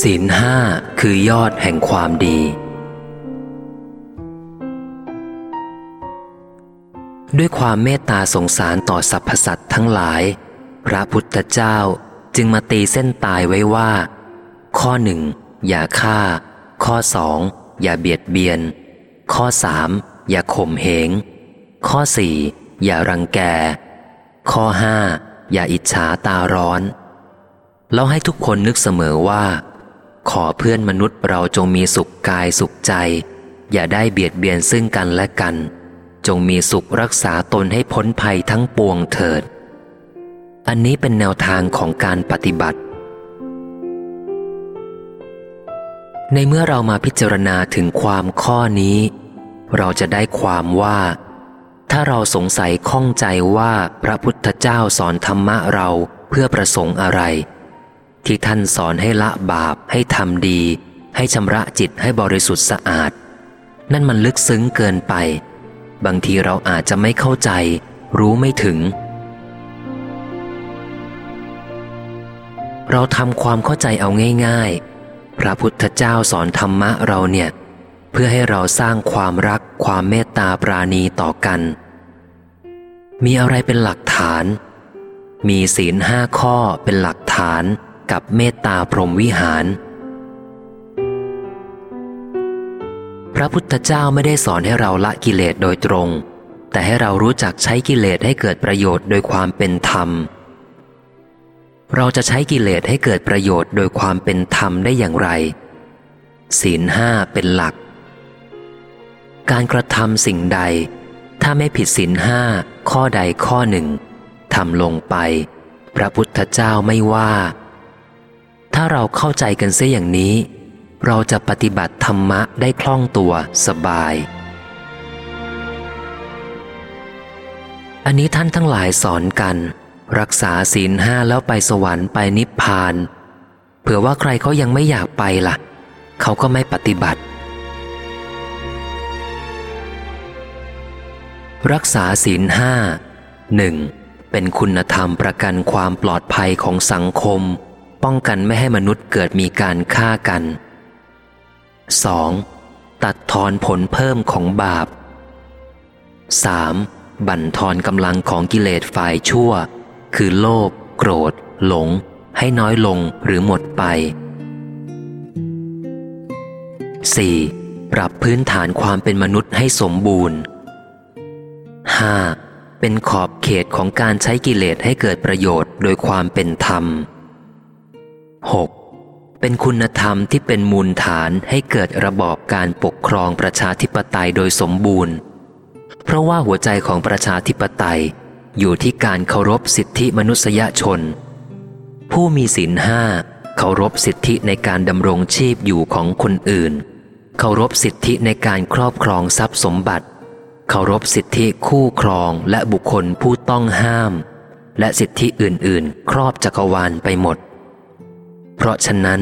ศีลห้าคือยอดแห่งความดี ด้วยความเมตตาสงสารต่อสรรพสัตว์ทั้งหลาย พระพุทธเจ้าจึงมาตีเส้นตายไว้ว่า ข้อหนึ่งอย่าฆ่า ข้อสองอย่าเบียดเบียน ข้อสามอย่าข่มเหง ข้อสี่อย่ารังแก ข้อห้าอย่าอิจฉาตาร้อนแล้วให้ทุกคนนึกเสมอว่า ขอเพื่อนมนุษย์เราจงมีสุขกายสุขใจ อย่าได้เบียดเบียนซึ่งกันและกัน จงมีสุขรักษาตนให้พ้นภัยทั้งปวงเถิด อันนี้เป็นแนวทางของการปฏิบัติ ในเมื่อเรามาพิจารณาถึงความข้อนี้ เราจะได้ความว่า ถ้าเราสงสัยข้องใจว่าพระพุทธเจ้าสอนธรรมะเราเพื่อประสงค์อะไร ที่ท่านสอนให้ละบาปให้ทำดี ให้ชำระจิตให้บริสุทธิ์สะอาด นั่นมันลึกซึ้งเกินไป บางทีเราอาจจะไม่เข้าใจ รู้ไม่ถึง เราทำความเข้าใจเอาง่าย ๆ พระพุทธเจ้าสอนธรรมะเราเนี่ย เพื่อให้เราสร้างความรักความเมตตาปราณีต่อกัน มีอะไรเป็นหลักฐาน มีศีลห้าข้อเป็นหลักฐาน กับเมตตาพรหมวิหาร พระพุทธเจ้าไม่ได้สอนให้เราละกิเลสโดยตรง แต่ให้เรารู้จักใช้กิเลสให้เกิดประโยชน์โดยความเป็นธรรม เราจะใช้กิเลสให้เกิดประโยชน์โดยความเป็นธรรมได้อย่างไร ศีลห้าเป็นหลัก การกระทำสิ่งใด ถ้าไม่ผิดศีลห้าข้อใดข้อหนึ่งทำลงไป พระพุทธเจ้าไม่ว่า ถ้าเราเข้าใจกันเสียอย่างนี้ เราจะปฏิบัติธรรมะได้คล่องตัวสบาย อันนี้ท่านทั้งหลายสอนกัน รักษาศีลห้าแล้วไปสวรรค์ไปนิพพานเผื่อว่าใครเขายังไม่อยากไปละ่ะ เขาก็ไม่ปฏิบัติ รักษาศีลห้าหนึ่งเป็นคุณธรรมประกันความปลอดภัยของสังคม ป้องกันไม่ให้มนุษย์เกิดมีการฆ่ากัน 2. ตัดทอนผลเพิ่มของบาป 3. บั่นทอนกำลังของกิเลสฝ่ายชั่ว คือโลภโกรธ หลง ให้น้อยลงหรือหมดไป 4. ปรับพื้นฐานความเป็นมนุษย์ให้สมบูรณ์ 5. เป็นขอบเขตของการใช้กิเลสให้เกิดประโยชน์โดยความเป็นธรรม 6. เป็นคุณธรรมที่เป็นมูลฐานให้เกิดระบอบการปกครองประชาธิปไตยโดยสมบูรณ์ เพราะว่าหัวใจของประชาธิปไตย อยู่ที่การเคารพสิทธิมนุษยชน ผู้มีศีลห้าเคารพสิทธิในการดำรงชีพอยู่ของคนอื่น เคารพสิทธิในการครอบครองทรัพย์สมบัติ เคารพสิทธิคู่ครองและบุคคลผู้ต้องห้าม และสิทธิอื่น ๆ ครอบจักรวาลไปหมด เพราะฉะนั้น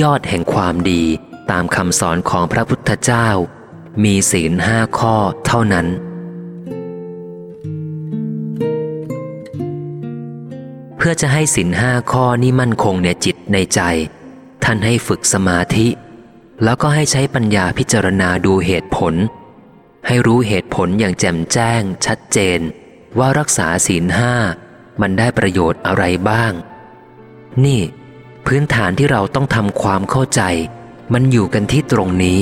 ยอดแห่งความดีตามคำสอนของพระพุทธเจ้า มีศีลห้าข้อเท่านั้น เพื่อจะให้ศีลห้าข้อนี้มั่นคงในจิตในใจ ท่านให้ฝึกสมาธิ แล้วก็ให้ใช้ปัญญาพิจารณาดูเหตุผล ให้รู้เหตุผลอย่างแจ่มแจ้ง ชัดเจน ว่ารักษาศีลห้ามันได้ประโยชน์อะไรบ้าง นี่ พื้นฐานที่เราต้องทำความเข้าใจ มันอยู่กันที่ตรงนี้